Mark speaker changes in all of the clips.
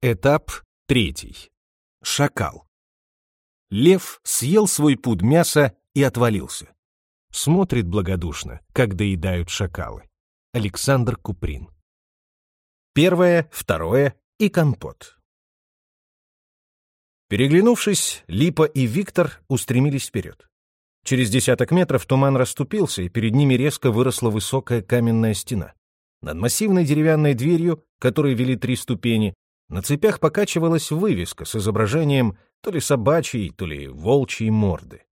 Speaker 1: Этап третий. Шакал. Лев съел свой пуд мяса и отвалился. Смотрит благодушно, как доедают шакалы. Александр Куприн. Первое, второе и компот. Переглянувшись, Липа и Виктор устремились вперед. Через десяток метров туман расступился, и перед ними резко выросла высокая каменная стена. Над массивной деревянной дверью, которой вели три ступени, на цепях покачивалась вывеска с изображением то ли собачьей, то ли волчьей морды.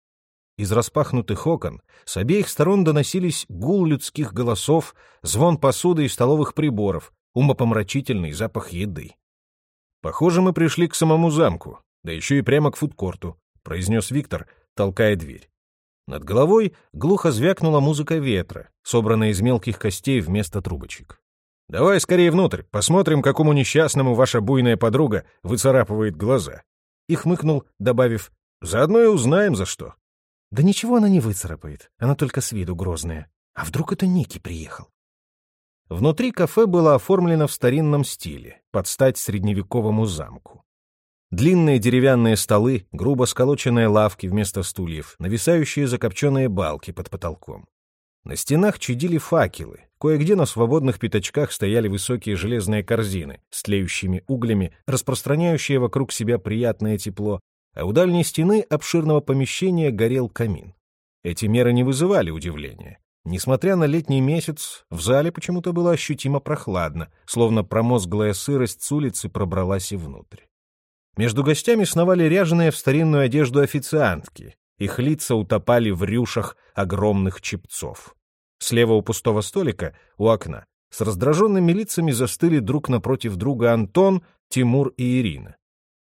Speaker 1: Из распахнутых окон с обеих сторон доносились гул людских голосов, звон посуды и столовых приборов, умопомрачительный запах еды. «Похоже, мы пришли к самому замку, да еще и прямо к фудкорту», — произнес Виктор, толкая дверь. Над головой глухо звякнула музыка ветра, собранная из мелких костей вместо трубочек. «Давай скорее внутрь, посмотрим, какому несчастному ваша буйная подруга выцарапывает глаза». И хмыкнул, добавив, «Заодно и узнаем, за что».
Speaker 2: «Да ничего она не выцарапает, она только с виду грозная. А вдруг это Ники приехал?»
Speaker 1: Внутри кафе было оформлено в старинном стиле, под стать средневековому замку. Длинные деревянные столы, грубо сколоченные лавки вместо стульев, нависающие закопченные балки под потолком. На стенах чадили факелы, кое-где на свободных пятачках стояли высокие железные корзины с тлеющими углями, распространяющие вокруг себя приятное тепло, а у дальней стены обширного помещения горел камин. Эти меры не вызывали удивления. Несмотря на летний месяц, в зале почему-то было ощутимо прохладно, словно промозглая сырость с улицы пробралась и внутрь. Между гостями сновали ряженые в старинную одежду официантки. Их лица утопали в рюшах огромных чепцов. Слева у пустого столика, у окна, с раздраженными лицами застыли друг напротив друга Антон, Тимур и Ирина.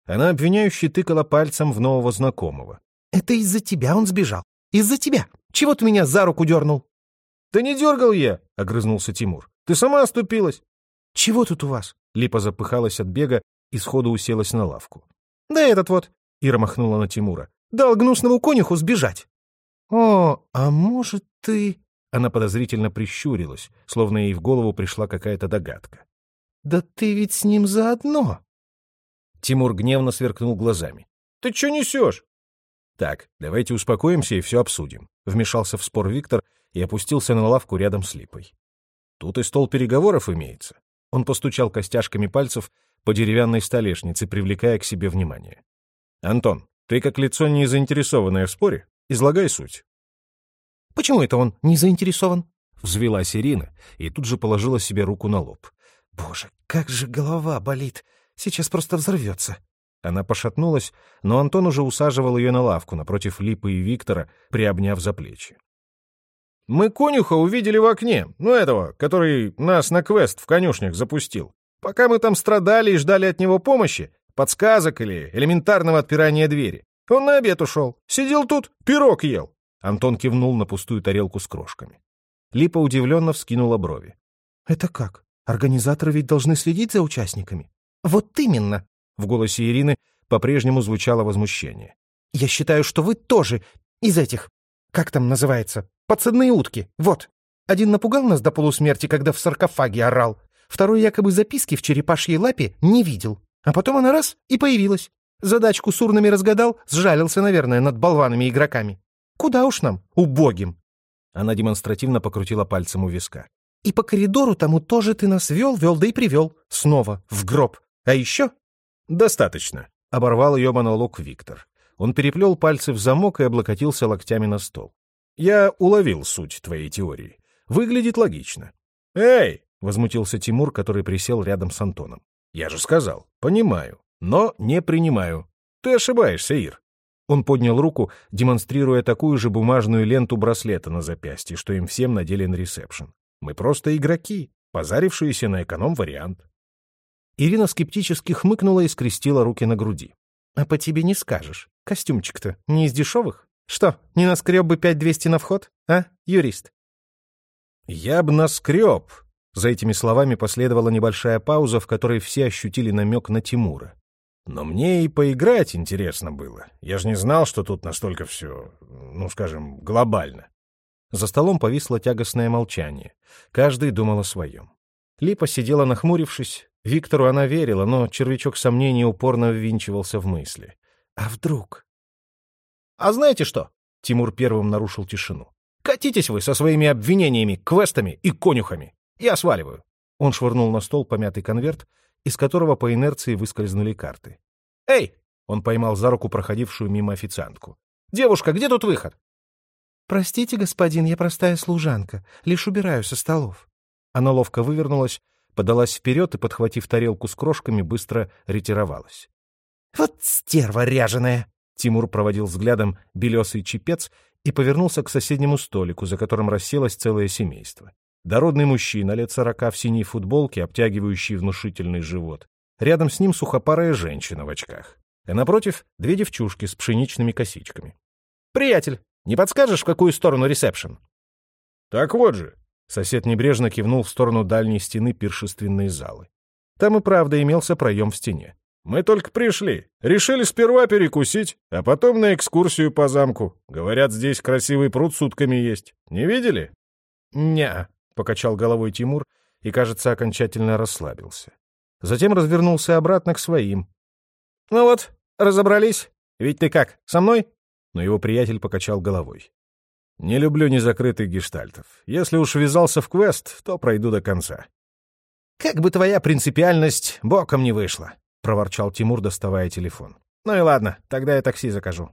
Speaker 1: Она обвиняюще тыкала пальцем в нового знакомого.
Speaker 2: «Это из-за тебя он сбежал. Из-за тебя. Чего ты меня за руку дернул?»
Speaker 1: «Да не дергал я!» — огрызнулся Тимур. «Ты сама оступилась!»
Speaker 2: «Чего тут у вас?»
Speaker 1: Липа запыхалась от бега и сходу уселась на лавку.
Speaker 2: «Да этот вот!»
Speaker 1: — Ира махнула на Тимура.
Speaker 2: «Дал гнусному конюху сбежать!» «О, а может, ты...»
Speaker 1: Она подозрительно прищурилась, словно ей в голову пришла какая-то догадка.
Speaker 2: «Да ты ведь с ним заодно!»
Speaker 1: Тимур гневно сверкнул глазами. «Ты что несешь?» «Так, давайте успокоимся и все обсудим», — вмешался в спор Виктор и опустился на лавку рядом с Липой. «Тут и стол переговоров имеется». Он постучал костяшками пальцев по деревянной столешнице, привлекая к себе внимание. «Антон, ты как лицо не заинтересованное в споре, излагай суть».
Speaker 2: «Почему это он не заинтересован?»
Speaker 1: Взвелась Ирина и тут же положила себе руку на лоб.
Speaker 2: «Боже, как же голова болит! Сейчас просто взорвется!»
Speaker 1: Она пошатнулась, но Антон уже усаживал ее на лавку напротив Липы и Виктора, приобняв за плечи. «Мы конюха увидели в окне, ну этого, который нас на квест в конюшнях запустил. Пока мы там страдали и ждали от него помощи, подсказок или элементарного отпирания двери. Он на обед ушел. Сидел тут, пирог ел. Антон кивнул на пустую тарелку с крошками. Липа удивленно вскинула брови.
Speaker 2: «Это как? Организаторы ведь должны следить за участниками?» «Вот именно!» В голосе Ирины по-прежнему звучало возмущение. «Я считаю, что вы тоже из этих... Как там называется? Подсадные утки. Вот. Один напугал нас до полусмерти, когда в саркофаге орал. Второй якобы записки в черепашьей лапе не видел. А потом она раз и появилась. Задачку с урнами разгадал, сжалился, наверное, над болванами-игроками. Куда уж нам, убогим.
Speaker 1: Она демонстративно покрутила пальцем у виска.
Speaker 2: И по коридору тому тоже ты нас вел, вел, да и привел. Снова, в гроб. А еще...
Speaker 1: Достаточно. Оборвал ее монолог Виктор. Он переплел пальцы в замок и облокотился локтями на стол. Я уловил суть твоей теории. Выглядит логично. Эй, — возмутился Тимур, который присел рядом с Антоном. «Я же сказал, понимаю, но не принимаю. Ты ошибаешься, Ир». Он поднял руку, демонстрируя такую же бумажную ленту браслета на запястье, что им всем надели на ресепшн. «Мы просто игроки, позарившиеся на эконом-вариант». Ирина скептически хмыкнула и скрестила руки на груди.
Speaker 2: «А по тебе не скажешь. Костюмчик-то не из дешевых? Что, не наскреб бы пять двести на вход, а, юрист?»
Speaker 1: «Я б наскреб», за этими словами последовала небольшая пауза, в которой все ощутили намек на Тимура. Но мне и поиграть интересно было. Я же не знал, что тут настолько все, ну, скажем, глобально. За столом повисло тягостное молчание. Каждый думал о своем. Липа сидела нахмурившись, Виктору она верила, но червячок сомнений упорно ввинчивался в мысли. А вдруг? «А знаете что?» — Тимур первым нарушил тишину. «Катитесь вы со своими обвинениями, квестами и конюхами. Я сваливаю». Он швырнул на стол помятый конверт, из которого по инерции выскользнули карты. «Эй!» — он поймал за руку проходившую мимо официантку. «Девушка, где тут выход?»
Speaker 2: «Простите, господин, я простая служанка, лишь убираю со столов».
Speaker 1: Она ловко вывернулась, подалась вперед и, подхватив тарелку с крошками, быстро ретировалась.
Speaker 2: «Вот стерва ряженая!»
Speaker 1: Тимур проводил взглядом белесый чепец и повернулся к соседнему столику, за которым расселось целое семейство. Дородный мужчина лет сорока в синей футболке, обтягивающий внушительный живот. Рядом с ним сухопарая женщина в очках. А напротив — две девчушки с пшеничными косичками. «Приятель, не подскажешь, в какую сторону ресепшн?» «Так вот же!» — сосед небрежно кивнул в сторону дальней стены пиршественной залы. Там и правда имелся проем в стене. Мы только пришли. Решили сперва перекусить, а потом на экскурсию по замку. Говорят, здесь красивый пруд с утками есть. Не видели?
Speaker 2: не
Speaker 1: покачал головой Тимур и, кажется, окончательно расслабился. Затем развернулся обратно к своим. Ну вот, разобрались. Ведь ты как, со мной? Но его приятель покачал головой. Не люблю незакрытых гештальтов. Если уж ввязался в квест, то пройду до конца. Как бы твоя принципиальность боком не вышла. — проворчал Тимур, доставая телефон. «Ну и ладно, тогда я такси закажу».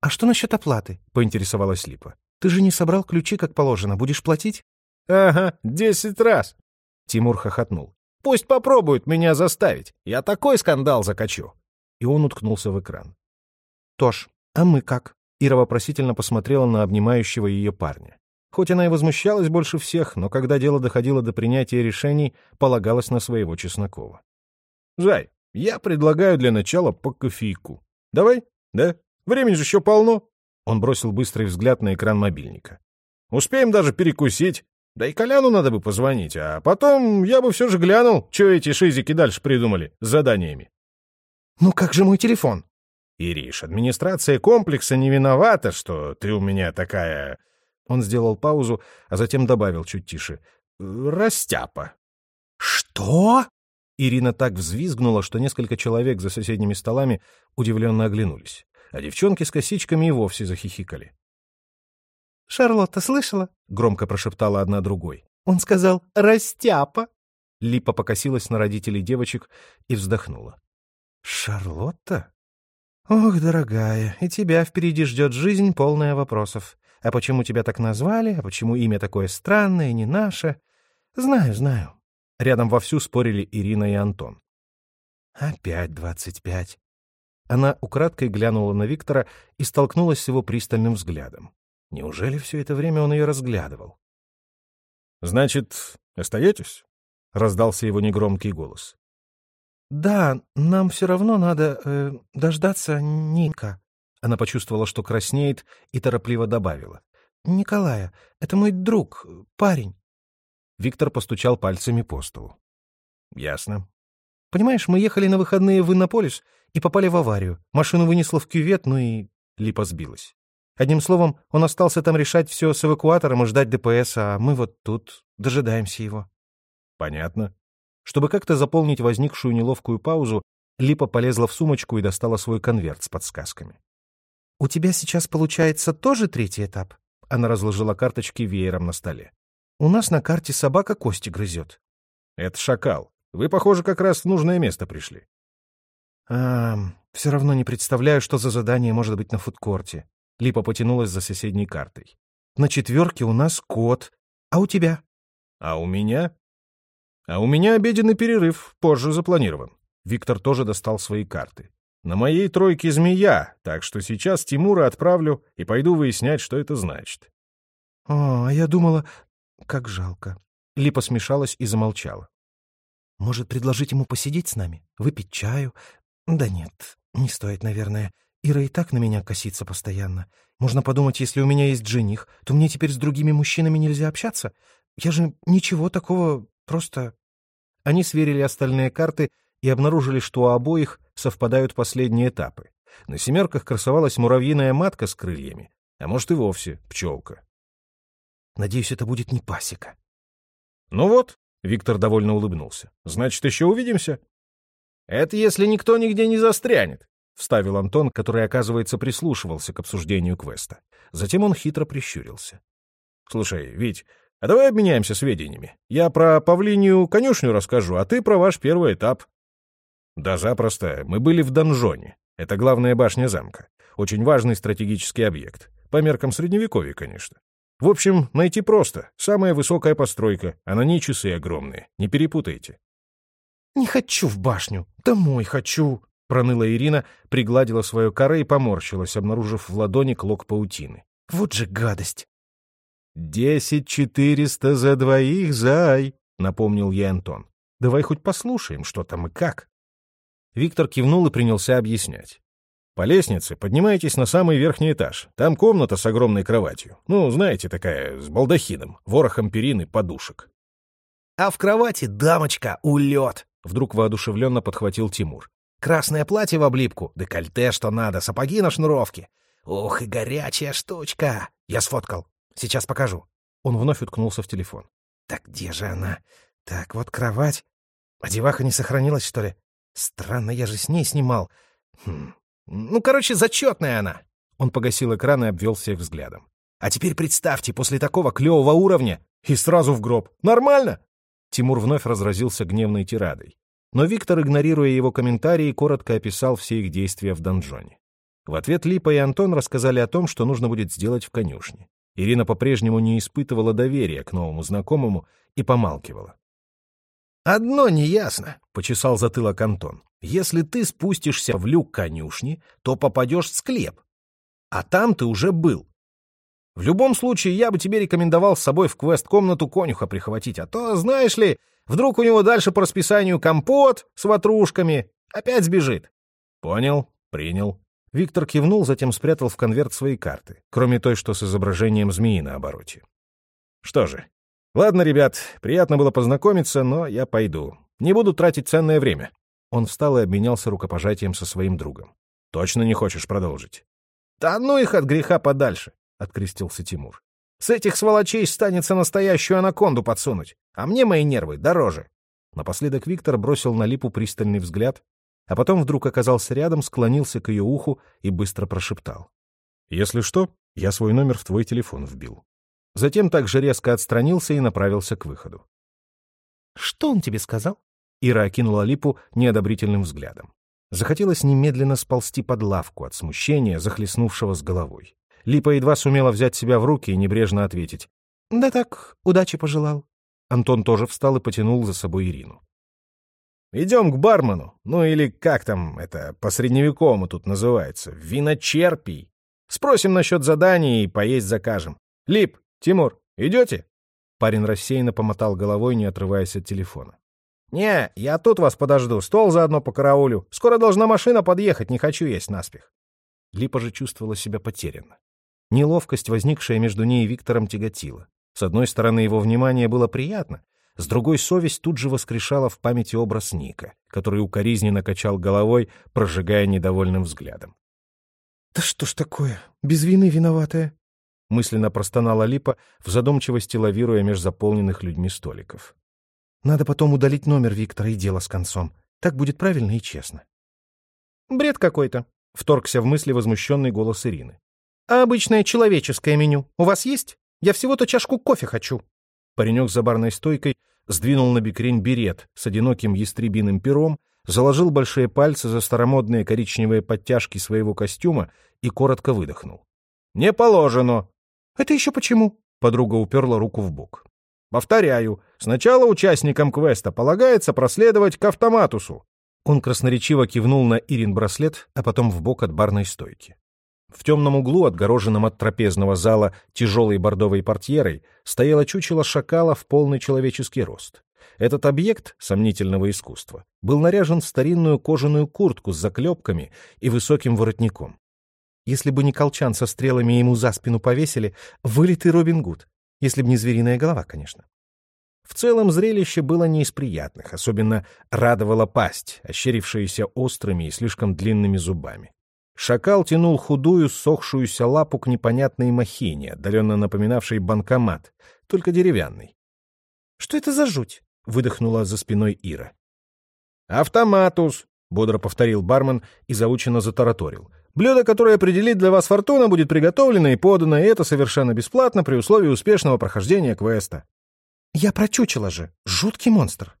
Speaker 2: «А что насчет оплаты?» — поинтересовалась Липа. «Ты же не собрал ключи, как положено. Будешь платить?»
Speaker 1: «Ага, десять раз!» Тимур хохотнул. «Пусть попробуют меня заставить. Я такой скандал закачу!» И он уткнулся в экран.
Speaker 2: «Тош, а мы как?»
Speaker 1: Ира вопросительно посмотрела на обнимающего ее парня. Хоть она и возмущалась больше всех, но когда дело доходило до принятия решений, полагалась на своего Чеснокова. Зай, я предлагаю для начала по кофейку. Давай? Да? Времени же еще полно. Он бросил быстрый взгляд на экран мобильника. Успеем даже перекусить. Да и Коляну надо бы позвонить, а потом я бы все же глянул, что эти шизики дальше придумали с заданиями.
Speaker 2: Ну как же мой телефон?
Speaker 1: Ириш, администрация комплекса не виновата, что ты у меня такая... Он сделал паузу, а затем добавил чуть тише. Растяпа.
Speaker 2: Что?
Speaker 1: Ирина так взвизгнула, что несколько человек за соседними столами удивленно оглянулись, а девчонки с косичками и вовсе захихикали.
Speaker 2: «Шарлотта слышала?»
Speaker 1: — громко прошептала одна другой.
Speaker 2: «Он сказал «растяпа».
Speaker 1: Липа покосилась на родителей девочек и вздохнула. «Шарлотта?» «Ох, дорогая, и тебя впереди ждет жизнь, полная вопросов. А почему тебя так назвали? А почему имя такое странное, не наше? Знаю, знаю. Рядом вовсю спорили Ирина и Антон. «Опять двадцать пять». Она украдкой глянула на Виктора и столкнулась с его пристальным взглядом. Неужели все это время он ее разглядывал? «Значит, остаетесь?» — раздался его негромкий голос.
Speaker 2: «Да, нам все равно надо э, дождаться Ника».
Speaker 1: Она почувствовала, что краснеет, и торопливо добавила.
Speaker 2: «Николая, это мой друг, парень.
Speaker 1: Виктор постучал пальцами по столу. «Ясно.
Speaker 2: Понимаешь, мы ехали на выходные в Иннополис и попали в аварию. Машину вынесло в кювет, ну и Липа сбилась. Одним словом, он остался там решать все с эвакуатором и ждать ДПС, а мы вот тут дожидаемся его».
Speaker 1: «Понятно». Чтобы как-то заполнить возникшую неловкую паузу, Липа полезла в сумочку и достала свой конверт с подсказками.
Speaker 2: «У тебя сейчас получается тоже третий этап?»
Speaker 1: Она разложила карточки веером на столе.
Speaker 2: У нас на карте собака кости грызет.
Speaker 1: Это шакал. Вы, похоже, как раз в нужное место пришли.
Speaker 2: А, все равно не представляю, что за задание может быть на фудкорте. Липа потянулась за соседней картой. На четверке у нас кот. А у тебя?
Speaker 1: А у меня? А у меня обеденный перерыв, позже запланирован. Виктор тоже достал свои карты. На моей тройке змея, так что сейчас Тимура отправлю и пойду выяснять, что это значит.
Speaker 2: О, а я думала, как жалко. Липа смешалась и замолчала. Может, предложить ему посидеть с нами? Выпить чаю? Да нет, не стоит, наверное. Ира и так на меня косится постоянно. Можно подумать, если у меня есть жених, то мне теперь с другими мужчинами нельзя общаться. Я же ничего такого, просто...
Speaker 1: Они сверили остальные карты и обнаружили, что у обоих совпадают последние этапы. На семерках красовалась муравьиная матка с крыльями, а может и вовсе пчелка.
Speaker 2: Надеюсь, это будет не пасека.
Speaker 1: Ну вот, Виктор довольно улыбнулся. «Значит, еще увидимся?» «Это если никто нигде не застрянет», — вставил Антон, который, оказывается, прислушивался к обсуждению квеста. Затем он хитро прищурился. «Слушай, Вить, а давай обменяемся сведениями. Я про павлинию конюшню расскажу, а ты про ваш первый этап». «Да запросто. Мы были в донжоне. Это главная башня замка. Очень важный стратегический объект. По меркам Средневековья, конечно. В общем, найти просто. Самая высокая постройка, а на ней часы огромные. Не перепутайте.
Speaker 2: «Не хочу в башню. Домой хочу», — проныла Ирина, пригладила свое коре и поморщилась, обнаружив в ладони клок паутины. «Вот же гадость!»
Speaker 1: «Десять четыреста за двоих, зай!» — напомнил ей Антон. «Давай хоть послушаем, что там и как». Виктор кивнул и принялся объяснять. По лестнице поднимаетесь на самый верхний этаж. Там комната с огромной кроватью. Ну, знаете, такая, с балдахином, ворохом перин и подушек.
Speaker 2: «А в кровати дамочка, улет!»
Speaker 1: — вдруг воодушевленно подхватил Тимур.
Speaker 2: «Красное платье в облипку, декольте что надо, сапоги на шнуровке. Ух, и горячая штучка! Я сфоткал. Сейчас покажу».
Speaker 1: Он вновь уткнулся в телефон.
Speaker 2: «Так где же она? Так, вот кровать. А деваха не сохранилась, что ли? Странно, я же с ней снимал. Хм, ну, короче, зачетная она. Он погасил экран и обвел всех взглядом. А теперь представьте, после такого клевого уровня и сразу в гроб. Нормально?
Speaker 1: Тимур вновь разразился гневной тирадой. Но Виктор, игнорируя его комментарии, коротко описал все их действия в донжоне. В ответ Липа и Антон рассказали о том, что нужно будет сделать в конюшне. Ирина по-прежнему не испытывала доверия к новому знакомому и помалкивала.
Speaker 2: «Одно неясно», — почесал затылок Антон. «Если ты спустишься в люк конюшни, то попадешь в склеп. А там ты уже был. В любом случае, я бы тебе рекомендовал с собой в квест-комнату конюха прихватить, а то, знаешь ли, вдруг у него дальше по расписанию компот с ватрушками. Опять сбежит».
Speaker 1: «Понял, принял». Виктор кивнул, затем спрятал в конверт свои карты, кроме той, что с изображением змеи на обороте. «Что же, «Ладно, ребят, приятно было познакомиться, но я пойду. Не буду тратить ценное время». Он встал и обменялся рукопожатием со своим другом. «Точно не хочешь продолжить?»
Speaker 2: «Да ну их от греха подальше», — открестился Тимур. «С этих сволочей станется настоящую анаконду подсунуть, а мне мои нервы дороже».
Speaker 1: Напоследок Виктор бросил на Липу пристальный взгляд, а потом вдруг оказался рядом, склонился к ее уху и быстро прошептал. «Если что, я свой номер в твой телефон вбил. Затем также резко отстранился и направился к выходу.
Speaker 2: «Что он тебе сказал?»
Speaker 1: Ира окинула Липу неодобрительным взглядом. Захотелось немедленно сползти под лавку от смущения, захлестнувшего с головой. Липа едва сумела взять себя в руки и небрежно ответить.
Speaker 2: «Да так, удачи пожелал».
Speaker 1: Антон тоже встал и потянул за собой Ирину.
Speaker 2: «Идем к бармену, ну или как там это по-средневековому тут называется, виночерпий. Спросим насчет задания и поесть закажем. Лип, «Тимур, идете?»
Speaker 1: Парень рассеянно помотал головой, не отрываясь от телефона.
Speaker 2: «Не, я тут вас подожду, стол заодно по караулю. Скоро должна машина подъехать, не хочу есть наспех».
Speaker 1: Липа же чувствовала себя потерянно. Неловкость, возникшая между ней и Виктором, тяготила. С одной стороны, его внимание было приятно, с другой совесть тут же воскрешала в памяти образ Ника, который укоризненно качал головой, прожигая недовольным взглядом.
Speaker 2: «Да что ж такое? Без вины виноватая?»
Speaker 1: мысленно простонала Липа, в задумчивости лавируя меж заполненных людьми столиков.
Speaker 2: «Надо потом удалить номер Виктора и дело с концом. Так будет правильно и честно». «Бред какой-то», — вторгся в мысли возмущенный голос Ирины. «А обычное человеческое меню у вас есть? Я всего-то чашку кофе хочу».
Speaker 1: Паренек за барной стойкой сдвинул на бикрень берет с одиноким ястребиным пером, заложил большие пальцы за старомодные коричневые подтяжки своего костюма и коротко выдохнул. «Не положено!»
Speaker 2: «Это еще почему?»
Speaker 1: — подруга уперла руку в бок.
Speaker 2: «Повторяю, сначала участникам квеста полагается проследовать к автоматусу».
Speaker 1: Он красноречиво кивнул на Ирин браслет, а потом в бок от барной стойки. В темном углу, отгороженном от трапезного зала тяжелой бордовой портьерой, стояло чучело шакала в полный человеческий рост. Этот объект сомнительного искусства был наряжен в старинную кожаную куртку с заклепками и высоким воротником.
Speaker 2: Если бы не колчан со стрелами ему за спину повесили, вылитый Робин Гуд. Если бы не звериная голова, конечно.
Speaker 1: В целом зрелище было не из приятных, особенно радовала пасть, ощерившаяся острыми и слишком длинными зубами. Шакал тянул худую, сохшуюся лапу к непонятной махине, отдаленно напоминавшей банкомат, только деревянный.
Speaker 2: — Что это за жуть?
Speaker 1: — выдохнула за спиной Ира. «Автоматус!» — бодро повторил бармен и заученно затараторил. «Блюдо, которое определит для вас фортуна, будет приготовлено и подано, и это совершенно бесплатно при условии успешного прохождения квеста».
Speaker 2: «Я прочучила же! Жуткий монстр!»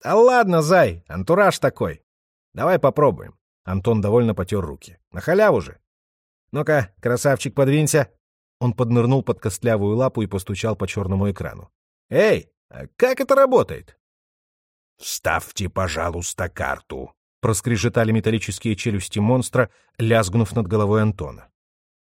Speaker 1: «Да ладно, зай, антураж такой. Давай попробуем». Антон довольно потер руки. «На халяву же!» «Ну-ка, красавчик, подвинься!» Он поднырнул под костлявую лапу и постучал по черному экрану. «Эй, а как это работает?»
Speaker 3: «Ставьте, пожалуйста, карту», —
Speaker 1: проскрежетали металлические челюсти монстра, лязгнув над головой Антона.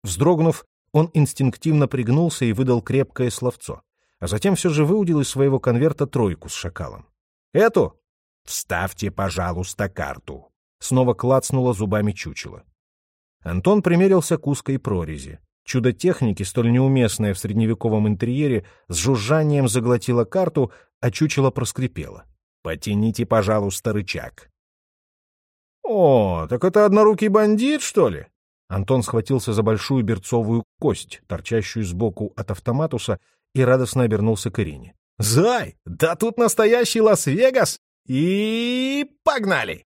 Speaker 1: Вздрогнув, он инстинктивно пригнулся и выдал крепкое словцо, а затем все же выудил из своего конверта тройку с шакалом. «Эту?»
Speaker 3: «Вставьте, пожалуйста, карту», —
Speaker 1: снова клацнуло зубами чучело. Антон примерился к узкой прорези. Чудо техники, столь неуместное в средневековом интерьере, с жужжанием заглотило карту, а чучело проскрипело.
Speaker 3: «Потяните, пожалуйста, рычаг».
Speaker 1: «О, так это однорукий бандит, что ли?» Антон схватился за большую берцовую кость, торчащую сбоку от автоматуса, и радостно обернулся к Ирине. «Зай, да тут настоящий Лас-Вегас! И погнали!»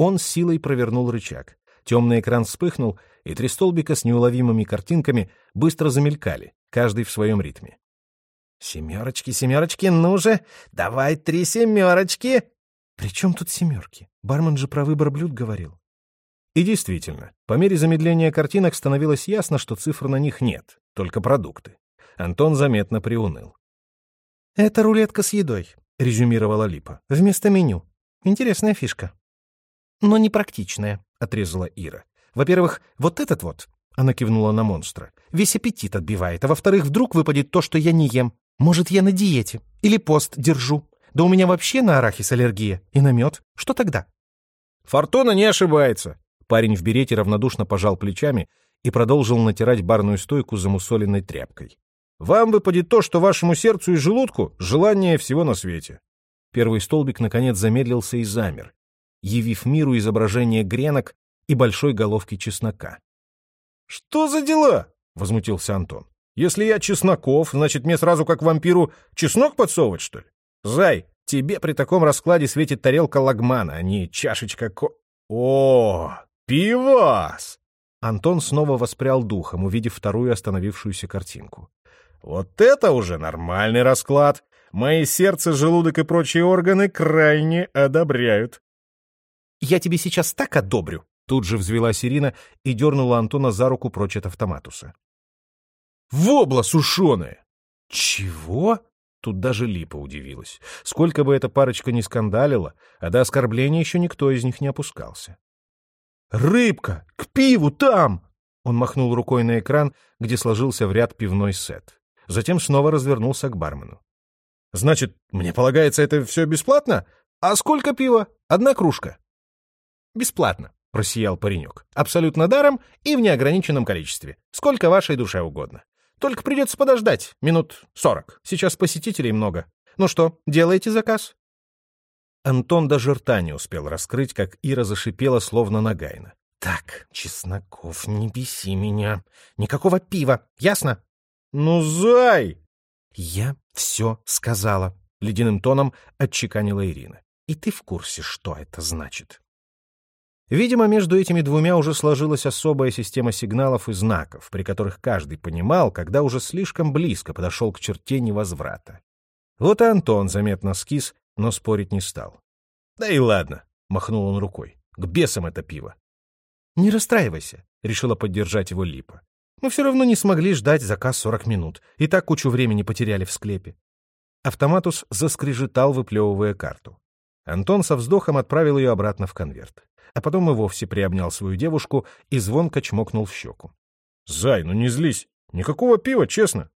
Speaker 1: Он силой провернул рычаг. Темный экран вспыхнул, и три столбика с неуловимыми картинками быстро замелькали, каждый в своем ритме. «Семерочки, семерочки, ну же! Давай три семерочки!» «При чем тут семерки? Бармен же про выбор блюд говорил». И действительно, по мере замедления картинок становилось ясно, что цифр на них нет, только продукты. Антон заметно приуныл. «Это рулетка с едой», — резюмировала Липа. «Вместо меню. Интересная фишка». «Но непрактичная», — отрезала Ира. «Во-первых, вот этот вот», — она кивнула на монстра, — «весь аппетит отбивает, а во-вторых, вдруг выпадет то, что я не ем. Может, я на диете или пост держу. Да у меня вообще на арахис аллергия и на мед. Что тогда?» «Фортуна не ошибается», — парень в берете равнодушно пожал плечами и продолжил натирать барную стойку замусоленной тряпкой. «Вам выпадет то, что вашему сердцу и желудку желание всего на свете». Первый столбик, наконец, замедлился и замер, явив миру изображение гренок и большой головки чеснока. «Что за дела?» — возмутился Антон. «Если я Чесноков, значит, мне сразу как вампиру чеснок подсовывать, что ли? Зай, тебе при таком раскладе светит тарелка лагмана, а не чашечка ко... О, пивас!» Антон снова воспрял духом, увидев вторую остановившуюся картинку. «Вот это уже нормальный расклад! Мои сердце, желудок и прочие органы крайне одобряют. «Я тебе сейчас так одобрю!» Тут же взвелась Ирина и дернула Антона за руку прочь от автоматуса. «Вобла сушеная!» «Чего?» Тут даже Липа удивилась. Сколько бы эта парочка ни скандалила, а до оскорбления еще никто из них не опускался. «Рыбка! К пиву там!» Он махнул рукой на экран, где сложился в ряд пивной сет. Затем снова развернулся к бармену. «Значит, мне полагается, это все бесплатно? А сколько пива? Одна кружка?» «Бесплатно», — просиял паренек. «Абсолютно даром и в неограниченном количестве. Сколько вашей душе угодно. Только придется подождать. Минут сорок. Сейчас посетителей много. Ну что, делаете заказ?» Антон даже рта не успел раскрыть, как Ира зашипела, словно нагайна. «Так, Чесноков, не беси меня. Никакого пива, ясно?» «Ну, зай!» «Я все сказала», — ледяным тоном отчеканила Ирина. «И ты в курсе, что это значит?» Видимо, между этими двумя уже сложилась особая система сигналов и знаков, при которых каждый понимал, когда уже слишком близко подошел к черте невозврата. Вот и Антон заметно скис, но спорить не стал. «Да и ладно», — махнул он рукой, — «к бесам это пиво». «Не расстраивайся», — решила поддержать его Липа. «Мы все равно не смогли ждать заказ сорок минут, и так кучу времени потеряли в склепе». Автоматус заскрежетал, выплевывая карту. Антон со вздохом отправил ее обратно в конверт а потом и вовсе приобнял свою девушку и звонко чмокнул в щеку. — Зай, ну не злись. Никакого пива, честно.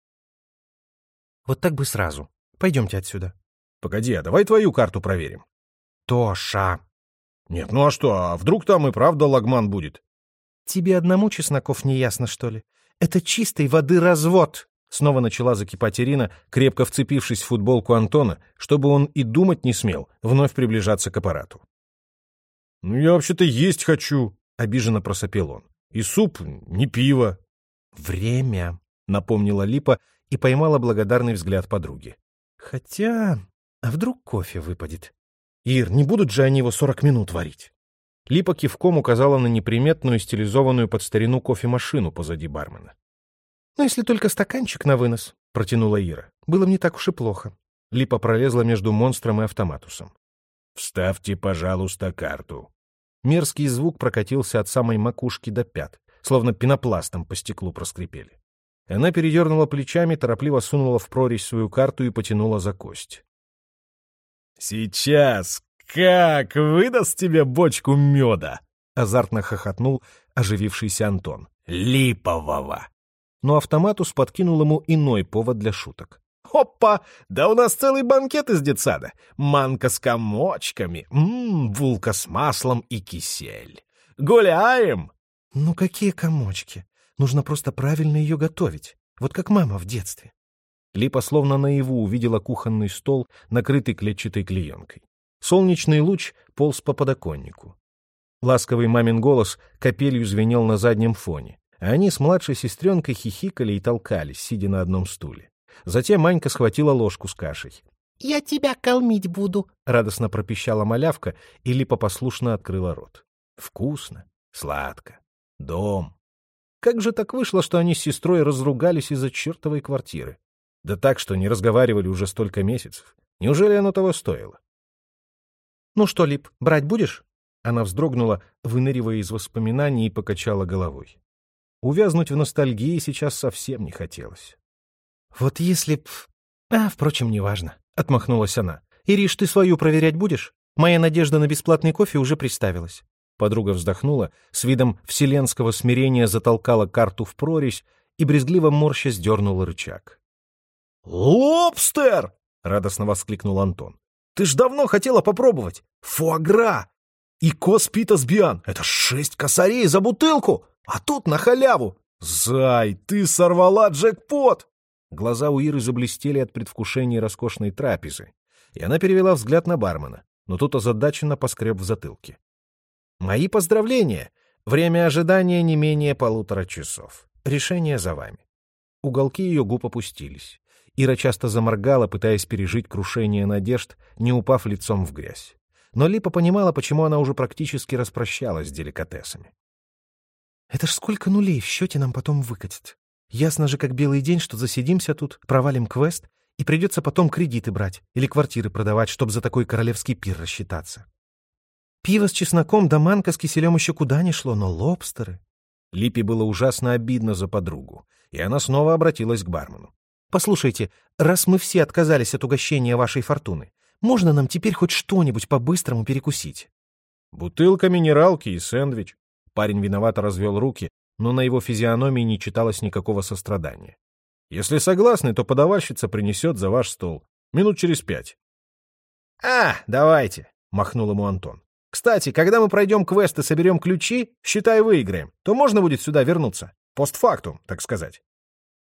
Speaker 1: — Вот так бы сразу. Пойдемте отсюда. — Погоди, а давай твою карту проверим. — Тоша! — Нет, ну а что, а вдруг там и правда лагман будет? — Тебе одному, Чесноков, не ясно, что ли? Это чистой воды развод! Снова начала закипать Ирина, крепко вцепившись в футболку Антона, чтобы он и думать не смел вновь приближаться к аппарату. «Ну, я вообще-то есть хочу», — обиженно просопел он. «И суп, не пиво». «Время», — напомнила Липа и поймала благодарный взгляд подруги. «Хотя...»
Speaker 2: А вдруг кофе выпадет? Ир, не будут же они его сорок минут варить?
Speaker 1: Липа кивком указала на неприметную стилизованную под старину кофемашину позади бармена.
Speaker 2: «Ну, если только стаканчик на вынос», — протянула Ира. «Было мне так уж и плохо».
Speaker 1: Липа пролезла между монстром и автоматусом.
Speaker 3: «Вставьте, пожалуйста, карту».
Speaker 1: Мерзкий звук прокатился от самой макушки до пят, словно пенопластом по стеклу проскрипели. Она передернула плечами, торопливо сунула в прорезь свою карту и потянула за кость.
Speaker 3: «Сейчас как выдаст тебе бочку меда?»
Speaker 1: — азартно хохотнул оживившийся Антон.
Speaker 3: «Липового!»
Speaker 1: Но автоматус подкинул ему иной повод для шуток.
Speaker 3: «Опа! Да у нас целый банкет из детсада! Манка с комочками, ммм, булка с маслом и кисель. Гуляем!»
Speaker 2: «Ну какие комочки? Нужно просто правильно ее готовить, вот как мама в детстве».
Speaker 1: Липа словно наяву увидела кухонный стол, накрытый клетчатой клеенкой. Солнечный луч полз по подоконнику. Ласковый мамин голос капелью звенел на заднем фоне, они с младшей сестренкой хихикали и толкались, сидя на одном стуле. Затем Манька схватила ложку с кашей.
Speaker 2: «Я тебя кормить буду», —
Speaker 1: радостно пропищала малявка, и Липа послушно открыла рот. Вкусно, сладко, дом. Как же так вышло, что они с сестрой разругались из-за чертовой квартиры? Да так, что не разговаривали уже столько месяцев. Неужели оно того стоило?
Speaker 2: «Ну что, Лип, брать будешь?»
Speaker 1: Она вздрогнула, выныривая из воспоминаний, и покачала головой. Увязнуть в ностальгии сейчас совсем не хотелось.
Speaker 2: «Вот если б...» «А, впрочем, неважно», — отмахнулась она. «Ириш, ты свою проверять будешь? Моя надежда на бесплатный кофе уже представилась».
Speaker 1: Подруга вздохнула, с видом вселенского смирения затолкала карту в прорезь и брезгливо морща сдернула рычаг.
Speaker 3: «Лобстер!» — радостно воскликнул Антон. «Ты ж давно хотела попробовать! Фуагра! И кос питас биан! Это шесть косарей за бутылку! А тут на халяву! Зай, ты сорвала джекпот!»
Speaker 1: Глаза у Иры заблестели от предвкушения роскошной трапезы, и она перевела взгляд на бармена, но тут озадаченно поскреб в затылке. «Мои поздравления! Время ожидания не менее полутора часов. Решение за вами». Уголки ее губ опустились. Ира часто заморгала, пытаясь пережить крушение надежд, не упав лицом в грязь. Но Липа понимала, почему она уже практически распрощалась с деликатесами.
Speaker 2: «Это ж сколько нулей в счете нам потом выкатит. Ясно же, как белый день, что засидимся тут, провалим квест, и придется потом кредиты брать или квартиры продавать, чтобы за такой королевский пир рассчитаться. Пиво с чесноком да манка с киселем еще куда не шло, но лобстеры...
Speaker 1: Липе было ужасно обидно за подругу, и она снова обратилась к бармену.
Speaker 2: «Послушайте, раз мы все отказались от угощения вашей фортуны, можно нам теперь хоть что-нибудь по-быстрому перекусить?»
Speaker 1: «Бутылка минералки и сэндвич». Парень виновато развел руки, но на его физиономии не читалось никакого сострадания. «Если согласны, то подавальщица принесет за ваш стол. Минут через пять».
Speaker 3: «А, давайте», — махнул ему Антон. «Кстати, когда мы пройдем квест и соберем ключи, считай, выиграем, то можно будет сюда вернуться. Постфактум, так сказать».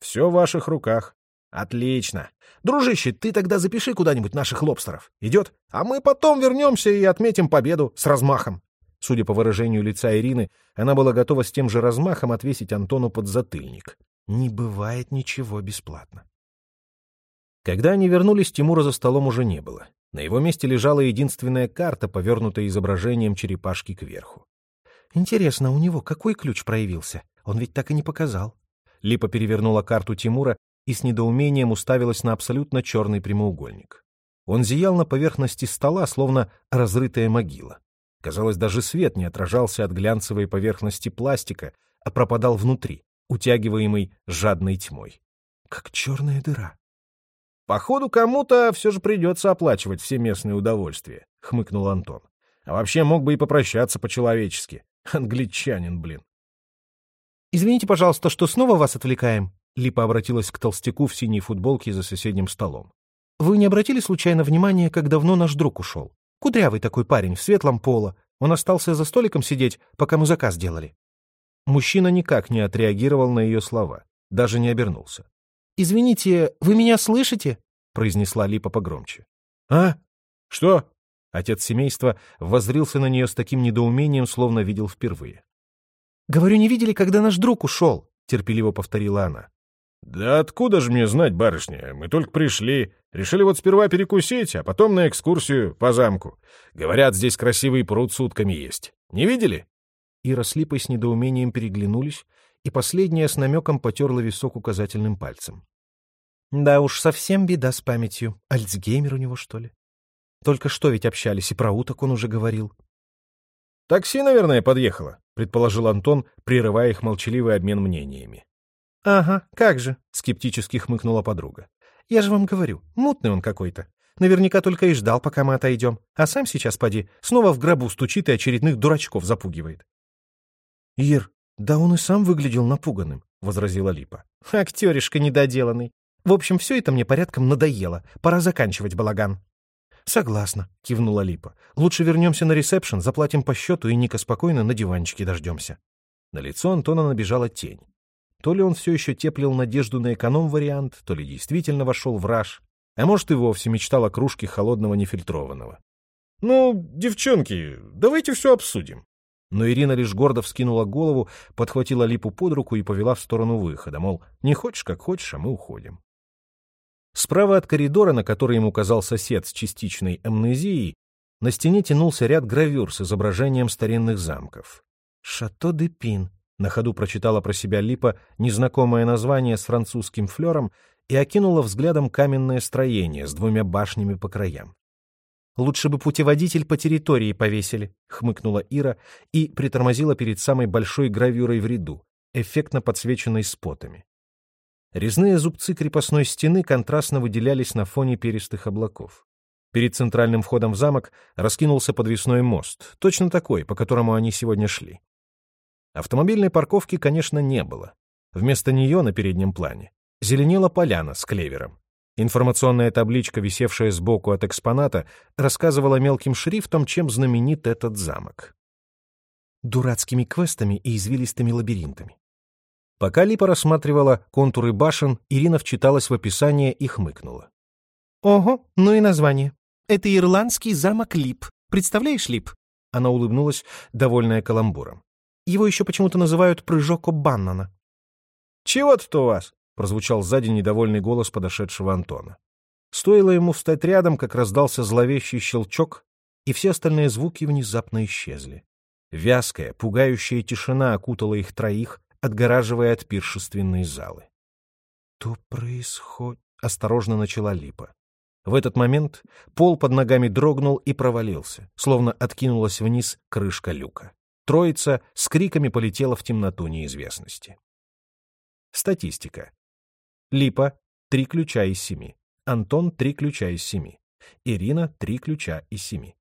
Speaker 1: «Все в ваших руках».
Speaker 3: «Отлично. Дружище, ты тогда запиши куда-нибудь наших лобстеров. Идет? А мы потом вернемся и отметим победу с размахом».
Speaker 1: Судя по выражению лица Ирины, она была готова с тем же размахом отвесить Антону под затыльник. Не бывает ничего бесплатно. Когда они вернулись, Тимура за столом уже не было. На его месте лежала единственная карта, повернутая изображением черепашки кверху.
Speaker 2: «Интересно, у него какой ключ проявился? Он ведь так и не показал».
Speaker 1: Липа перевернула карту Тимура и с недоумением уставилась на абсолютно черный прямоугольник. Он зиял на поверхности стола, словно разрытая могила. Казалось, даже свет не отражался от глянцевой поверхности пластика, а пропадал внутри, утягиваемый жадной тьмой. Как черная дыра.
Speaker 3: «Походу, кому-то все же придется оплачивать все местные удовольствия», — хмыкнул Антон. «А вообще мог бы и попрощаться по-человечески. Англичанин, блин».
Speaker 2: «Извините, пожалуйста, что снова вас отвлекаем?» Липа обратилась к толстяку в синей футболке за соседним столом. «Вы не обратили случайно внимания, как давно наш друг ушел? Кудрявый такой парень, в светлом поло. Он остался за столиком сидеть, пока мы заказ делали».
Speaker 1: Мужчина никак не отреагировал на ее слова, даже не обернулся.
Speaker 2: «Извините, вы меня слышите?» — произнесла Липа погромче.
Speaker 1: «А? Что?» Отец семейства воззрился на нее с таким недоумением, словно видел впервые.
Speaker 2: «Говорю, не видели, когда наш друг ушел?» — терпеливо повторила она.
Speaker 1: «Да откуда же мне знать, барышня? Мы только пришли. Решили вот сперва перекусить, а потом на экскурсию по замку. Говорят, здесь красивый пруд с утками есть. Не видели?»
Speaker 2: Ира с Липой с недоумением переглянулись, и последняя с намеком потерла висок указательным пальцем. Да уж, совсем беда с памятью. Альцгеймер у него, что ли? Только что ведь общались, и про уток он уже говорил.
Speaker 1: «Такси, наверное, подъехало», — предположил Антон, прерывая их молчаливый обмен мнениями.
Speaker 2: «Ага, как же», — скептически хмыкнула подруга. «Я же вам говорю, мутный он какой-то. Наверняка только и ждал, пока мы отойдем. А сам сейчас, поди, снова в гробу стучит и очередных дурачков запугивает». «Ир, да он и сам выглядел напуганным», — возразила Липа. «Актеришка недоделанный. В общем, все это мне порядком надоело. Пора заканчивать балаган». «Согласна», — кивнула Липа. «Лучше вернемся на ресепшн, заплатим по счету и Ника спокойно на диванчике дождемся».
Speaker 1: На лицо Антона набежала тень. То ли он все еще теплил надежду на эконом-вариант, то ли действительно вошел в раж, а может и вовсе мечтал о кружке холодного нефильтрованного. «Ну, девчонки, давайте все обсудим». Но Ирина лишь гордо вскинула голову, подхватила Липу под руку и повела в сторону выхода, мол, не хочешь, как хочешь, а мы уходим. Справа от коридора, на который ему указал сосед с частичной амнезией, на стене тянулся ряд гравюр с изображением старинных замков.
Speaker 2: «Шато де Пин», —
Speaker 1: на ходу прочитала про себя Липа незнакомое название с французским флером и окинула взглядом каменное строение с двумя башнями по краям.
Speaker 2: «Лучше бы путеводитель по территории повесили», — хмыкнула Ира и притормозила перед самой большой гравюрой в ряду, эффектно подсвеченной спотами.
Speaker 1: Резные зубцы крепостной стены контрастно выделялись на фоне перистых облаков. Перед центральным входом в замок раскинулся подвесной мост, точно такой, по которому они сегодня шли. Автомобильной парковки, конечно, не было. Вместо нее на переднем плане зеленела поляна с клевером. Информационная табличка, висевшая сбоку от экспоната, рассказывала мелким шрифтом, чем знаменит этот замок.
Speaker 2: Дурацкими квестами и извилистыми лабиринтами.
Speaker 1: Пока Липа рассматривала контуры башен, Ирина вчиталась в описание и хмыкнула.
Speaker 2: «Ого, ну и название. Это ирландский замок Лип. Представляешь, Лип?» Она улыбнулась, довольная каламбуром. «Его еще почему-то называют прыжок О'Баннона».
Speaker 1: «Чего тут у вас?» — прозвучал сзади недовольный голос подошедшего Антона. Стоило ему встать рядом, как раздался зловещий щелчок, и все остальные звуки внезапно исчезли. Вязкая, пугающая тишина окутала их троих, отгораживая от пиршественной залы.
Speaker 2: «Что происходит?»
Speaker 1: — осторожно начала Липа. В этот момент пол под ногами дрогнул и провалился, словно откинулась вниз крышка люка. Троица с криками полетела в темноту неизвестности. Статистика. Липа — три ключа из семи. Антон — три ключа из семи. Ирина — три ключа из семи.